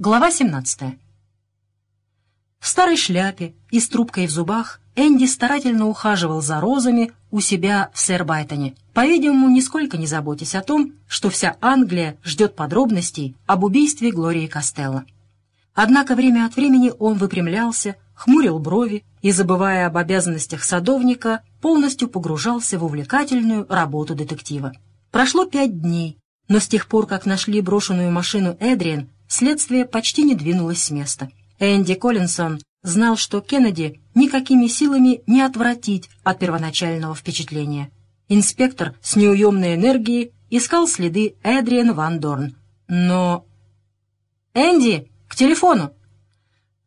Глава 17. В старой шляпе и с трубкой в зубах Энди старательно ухаживал за розами у себя в Сэрбайтоне, по-видимому, нисколько не заботясь о том, что вся Англия ждет подробностей об убийстве Глории Костелло. Однако время от времени он выпрямлялся, хмурил брови и, забывая об обязанностях садовника, полностью погружался в увлекательную работу детектива. Прошло пять дней, но с тех пор, как нашли брошенную машину Эдриен, следствие почти не двинулось с места. Энди Коллинсон знал, что Кеннеди никакими силами не отвратить от первоначального впечатления. Инспектор с неуемной энергией искал следы Эдриен Ван Дорн. Но... «Энди, к телефону!»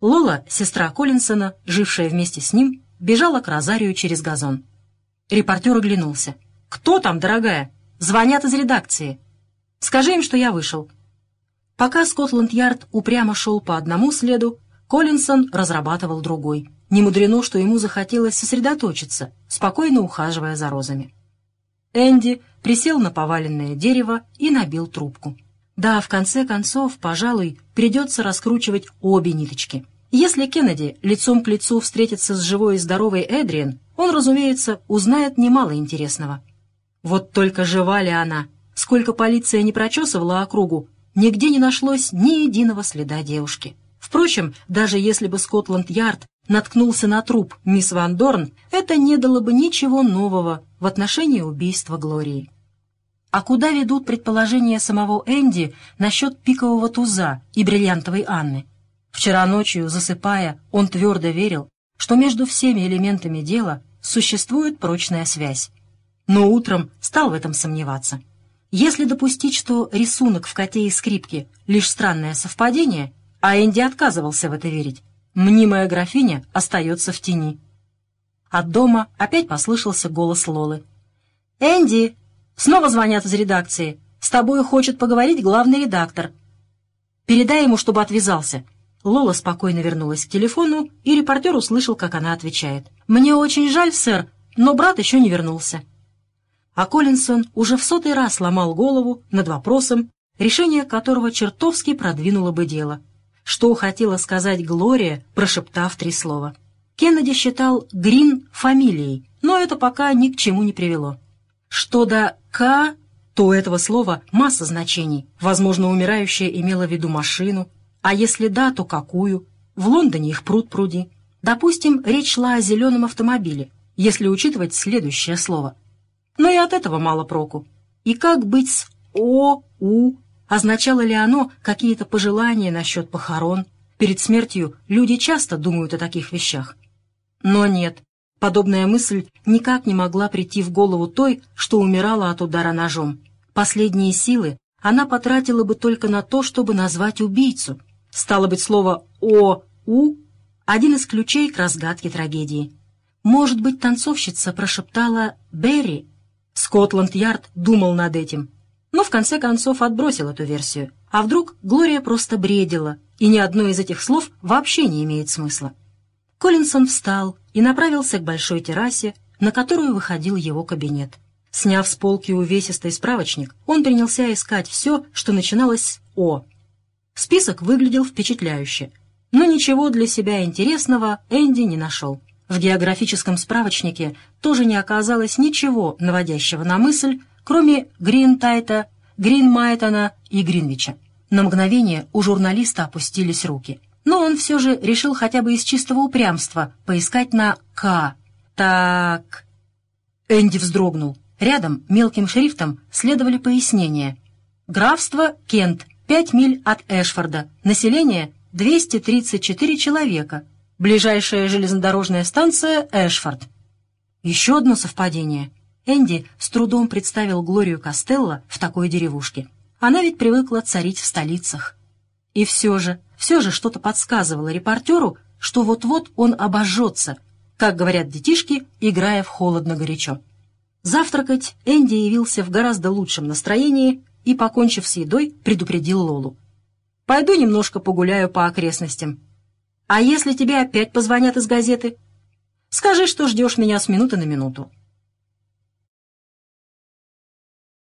Лола, сестра Коллинсона, жившая вместе с ним, бежала к Розарию через газон. Репортер оглянулся. «Кто там, дорогая? Звонят из редакции. Скажи им, что я вышел». Пока Скотланд-Ярд упрямо шел по одному следу, Коллинсон разрабатывал другой. Не мудрено, что ему захотелось сосредоточиться, спокойно ухаживая за розами. Энди присел на поваленное дерево и набил трубку. Да, в конце концов, пожалуй, придется раскручивать обе ниточки. Если Кеннеди лицом к лицу встретится с живой и здоровой Эдриен, он, разумеется, узнает немало интересного. Вот только жива ли она? Сколько полиция не прочесывала округу, Нигде не нашлось ни единого следа девушки. Впрочем, даже если бы Скотланд-Ярд наткнулся на труп мисс Ван Дорн, это не дало бы ничего нового в отношении убийства Глории. А куда ведут предположения самого Энди насчет пикового туза и бриллиантовой Анны? Вчера ночью, засыпая, он твердо верил, что между всеми элементами дела существует прочная связь. Но утром стал в этом сомневаться. Если допустить, что рисунок в коте и скрипке — лишь странное совпадение, а Энди отказывался в это верить, мнимая графиня остается в тени. От дома опять послышался голос Лолы. «Энди! Снова звонят из редакции. С тобой хочет поговорить главный редактор. Передай ему, чтобы отвязался». Лола спокойно вернулась к телефону, и репортер услышал, как она отвечает. «Мне очень жаль, сэр, но брат еще не вернулся» а Коллинсон уже в сотый раз ломал голову над вопросом, решение которого чертовски продвинуло бы дело. Что хотела сказать Глория, прошептав три слова. Кеннеди считал Грин фамилией, но это пока ни к чему не привело. Что до «К», то у этого слова масса значений. Возможно, умирающая имела в виду машину, а если да, то какую? В Лондоне их пруд пруди. Допустим, речь шла о зеленом автомобиле, если учитывать следующее слово но и от этого мало проку. И как быть с «о», «у»? Означало ли оно какие-то пожелания насчет похорон? Перед смертью люди часто думают о таких вещах. Но нет, подобная мысль никак не могла прийти в голову той, что умирала от удара ножом. Последние силы она потратила бы только на то, чтобы назвать убийцу. Стало быть, слово «о», «у» — один из ключей к разгадке трагедии. Может быть, танцовщица прошептала «Берри» Скотланд-Ярд думал над этим, но в конце концов отбросил эту версию. А вдруг Глория просто бредила, и ни одно из этих слов вообще не имеет смысла. Коллинсон встал и направился к большой террасе, на которую выходил его кабинет. Сняв с полки увесистый справочник, он принялся искать все, что начиналось с «О». Список выглядел впечатляюще, но ничего для себя интересного Энди не нашел. В географическом справочнике тоже не оказалось ничего наводящего на мысль, кроме Гринтайта, Гринмайтона и Гринвича. На мгновение у журналиста опустились руки. Но он все же решил хотя бы из чистого упрямства поискать на «К». Так... Энди вздрогнул. Рядом мелким шрифтом следовали пояснения. Графство Кент, 5 миль от Эшфорда. Население 234 человека. Ближайшая железнодорожная станция — Эшфорд. Еще одно совпадение. Энди с трудом представил Глорию Костелло в такой деревушке. Она ведь привыкла царить в столицах. И все же, все же что-то подсказывало репортеру, что вот-вот он обожжется, как говорят детишки, играя в холодно-горячо. Завтракать Энди явился в гораздо лучшем настроении и, покончив с едой, предупредил Лолу. «Пойду немножко погуляю по окрестностям. А если тебе опять позвонят из газеты? Скажи, что ждешь меня с минуты на минуту.